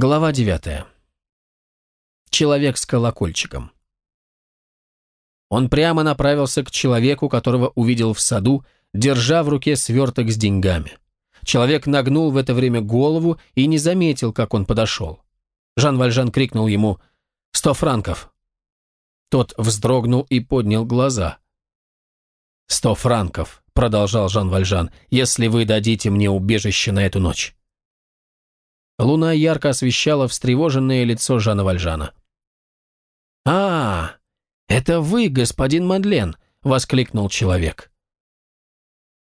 Глава девятая. Человек с колокольчиком. Он прямо направился к человеку, которого увидел в саду, держа в руке сверток с деньгами. Человек нагнул в это время голову и не заметил, как он подошел. Жан Вальжан крикнул ему «Сто франков!». Тот вздрогнул и поднял глаза. «Сто франков», — продолжал Жан Вальжан, «если вы дадите мне убежище на эту ночь». Луна ярко освещала встревоженное лицо Жана Вальжана. «А, это вы, господин Мадлен!» — воскликнул человек.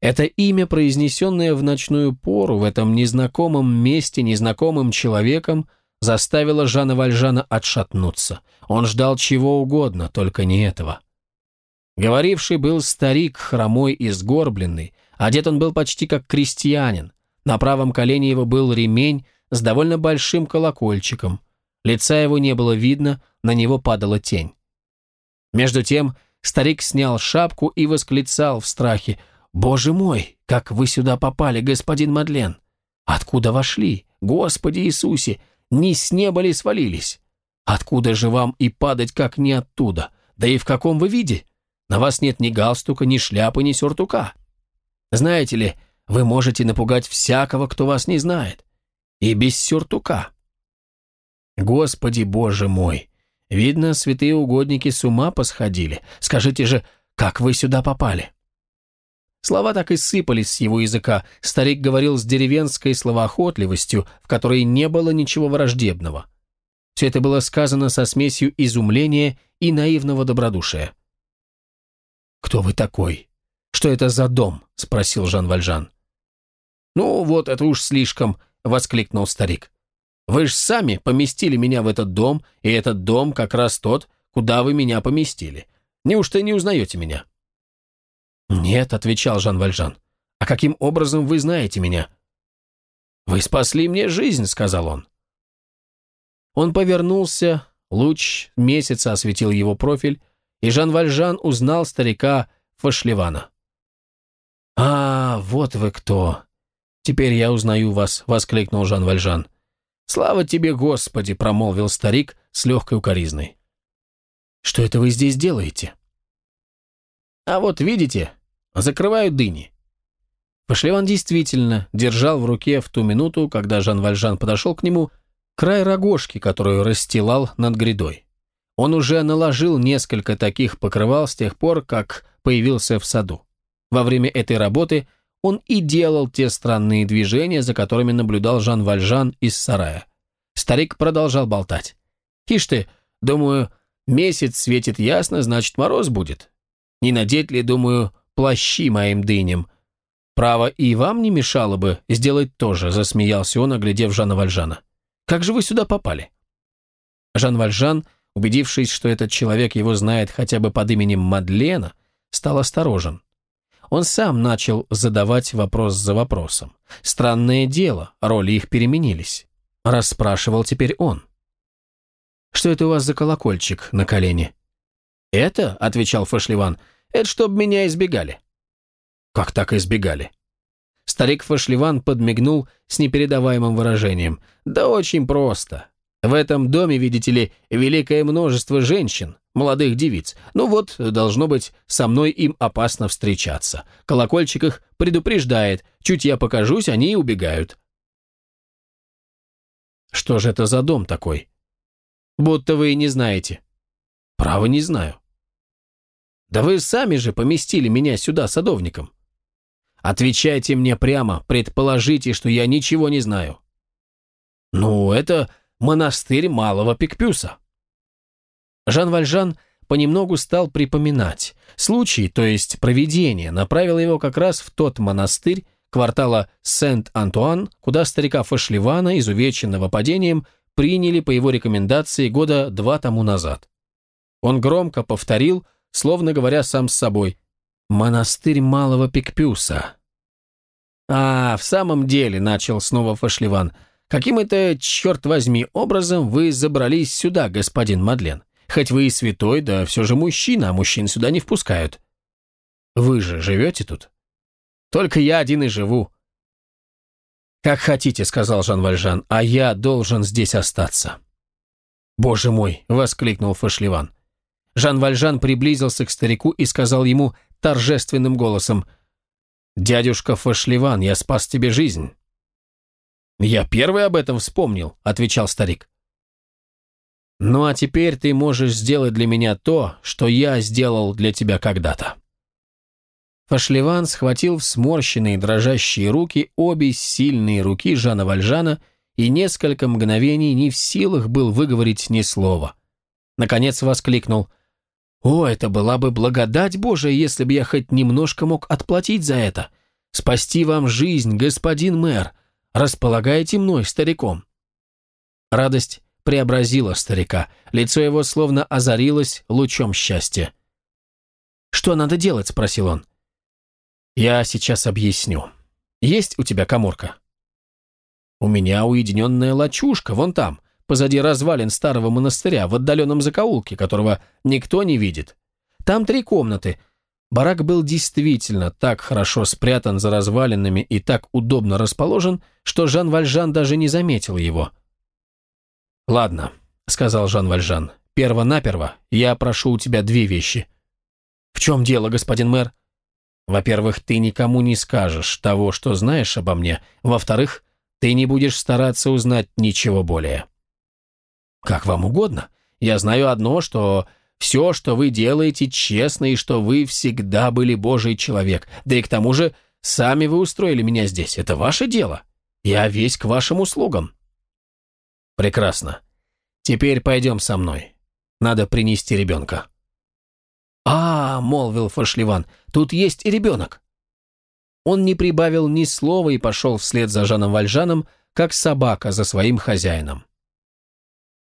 Это имя, произнесенное в ночную пору в этом незнакомом месте незнакомым человеком, заставило Жана Вальжана отшатнуться. Он ждал чего угодно, только не этого. Говоривший был старик, хромой и сгорбленный, одет он был почти как крестьянин. На правом колене его был ремень с довольно большим колокольчиком. Лица его не было видно, на него падала тень. Между тем старик снял шапку и восклицал в страхе «Боже мой, как вы сюда попали, господин Мадлен! Откуда вошли? Господи Иисусе! Не с неба ли свалились? Откуда же вам и падать, как не оттуда? Да и в каком вы виде? На вас нет ни галстука, ни шляпы, ни сюртука. Знаете ли, вы можете напугать всякого, кто вас не знает. И без сюртука. Господи Боже мой! Видно, святые угодники с ума посходили. Скажите же, как вы сюда попали?» Слова так и сыпались с его языка. Старик говорил с деревенской словоохотливостью, в которой не было ничего враждебного. Все это было сказано со смесью изумления и наивного добродушия. «Кто вы такой? Что это за дом?» – спросил Жан Вальжан. «Ну, вот это уж слишком», – воскликнул старик. Вы же сами поместили меня в этот дом, и этот дом как раз тот, куда вы меня поместили. Неужто не узнаете меня?» «Нет», — отвечал Жан Вальжан. «А каким образом вы знаете меня?» «Вы спасли мне жизнь», — сказал он. Он повернулся, луч месяца осветил его профиль, и Жан Вальжан узнал старика Фашлевана. «А, вот вы кто! Теперь я узнаю вас», — воскликнул Жан Вальжан. «Слава тебе, Господи!» – промолвил старик с легкой укоризной. «Что это вы здесь делаете?» «А вот видите, закрываю дыни». Пашлеван действительно держал в руке в ту минуту, когда Жан Вальжан подошел к нему, край рогожки, которую расстилал над грядой. Он уже наложил несколько таких покрывал с тех пор, как появился в саду. Во время этой работы он и делал те странные движения, за которыми наблюдал Жан Вальжан из сарая. Старик продолжал болтать. «Ишь ты, думаю, месяц светит ясно, значит, мороз будет. Не надеть ли, думаю, плащи моим дыням? Право, и вам не мешало бы сделать то же», засмеялся он, оглядев Жана Вальжана. «Как же вы сюда попали?» Жан Вальжан, убедившись, что этот человек его знает хотя бы под именем Мадлена, стал осторожен. Он сам начал задавать вопрос за вопросом. Странное дело, роли их переменились. Расспрашивал теперь он. «Что это у вас за колокольчик на колене?» «Это», — отвечал Фашливан, — «это чтоб меня избегали». «Как так избегали?» Старик Фашливан подмигнул с непередаваемым выражением. «Да очень просто. В этом доме, видите ли, великое множество женщин, молодых девиц. Ну вот, должно быть, со мной им опасно встречаться. Колокольчик их предупреждает. Чуть я покажусь, они и убегают. Что же это за дом такой? Будто вы и не знаете. Право не знаю. Да вы сами же поместили меня сюда садовником. Отвечайте мне прямо, предположите, что я ничего не знаю. Ну, это монастырь Малого Пикпюса. Жан Вальжан понемногу стал припоминать. Случай, то есть провидение, направил его как раз в тот монастырь квартала Сент-Антуан, куда старика Фашливана, изувеченного падением, приняли по его рекомендации года два тому назад. Он громко повторил, словно говоря сам с собой, «Монастырь Малого Пикпюса». «А, в самом деле», — начал снова Фашливан, — Каким это, черт возьми, образом вы забрались сюда, господин Мадлен? Хоть вы и святой, да все же мужчина, а мужчин сюда не впускают. Вы же живете тут? Только я один и живу. «Как хотите», — сказал Жан Вальжан, — «а я должен здесь остаться». «Боже мой!» — воскликнул Фашливан. Жан Вальжан приблизился к старику и сказал ему торжественным голосом, «Дядюшка Фашливан, я спас тебе жизнь». «Я первый об этом вспомнил», — отвечал старик. «Ну а теперь ты можешь сделать для меня то, что я сделал для тебя когда-то». Фашливан схватил в сморщенные дрожащие руки обе сильные руки Жана Вальжана и несколько мгновений не в силах был выговорить ни слова. Наконец воскликнул «О, это была бы благодать Божия, если бы я хоть немножко мог отплатить за это. Спасти вам жизнь, господин мэр. Располагайте мной, стариком». Радость преобразила старика. Лицо его словно озарилось лучом счастья. «Что надо делать?» – спросил он. «Я сейчас объясню. Есть у тебя коморка?» «У меня уединенная лачушка, вон там, позади развалин старого монастыря, в отдаленном закоулке, которого никто не видит. Там три комнаты. Барак был действительно так хорошо спрятан за развалинами и так удобно расположен, что Жан Вальжан даже не заметил его. «Ладно», — сказал Жан Вальжан, — «перво-наперво я прошу у тебя две вещи». «В чем дело, господин мэр?» Во-первых, ты никому не скажешь того, что знаешь обо мне. Во-вторых, ты не будешь стараться узнать ничего более. Как вам угодно. Я знаю одно, что все, что вы делаете, честно, и что вы всегда были Божий человек. Да и к тому же, сами вы устроили меня здесь. Это ваше дело. Я весь к вашим услугам. Прекрасно. Теперь пойдем со мной. Надо принести ребенка. «А, — молвил Фашливан, — тут есть и ребенок». Он не прибавил ни слова и пошел вслед за Жаном Вальжаном, как собака за своим хозяином.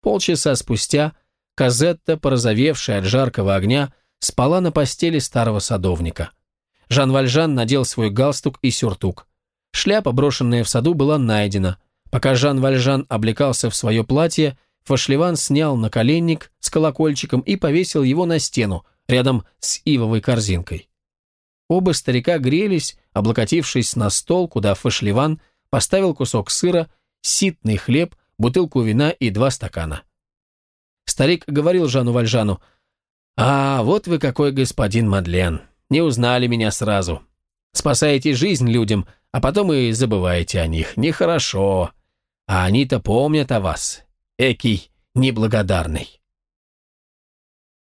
Полчаса спустя Казетта, порозовевшая от жаркого огня, спала на постели старого садовника. Жан Вальжан надел свой галстук и сюртук. Шляпа, брошенная в саду, была найдена. Пока Жан Вальжан облекался в свое платье, Фашливан снял наколенник с колокольчиком и повесил его на стену, рядом с ивовой корзинкой. Оба старика грелись, облокотившись на стол, куда Фашливан поставил кусок сыра, ситный хлеб, бутылку вина и два стакана. Старик говорил Жану Вальжану, «А, вот вы какой господин Мадлен, не узнали меня сразу. Спасаете жизнь людям, а потом и забываете о них. Нехорошо. А они-то помнят о вас. Экий неблагодарный».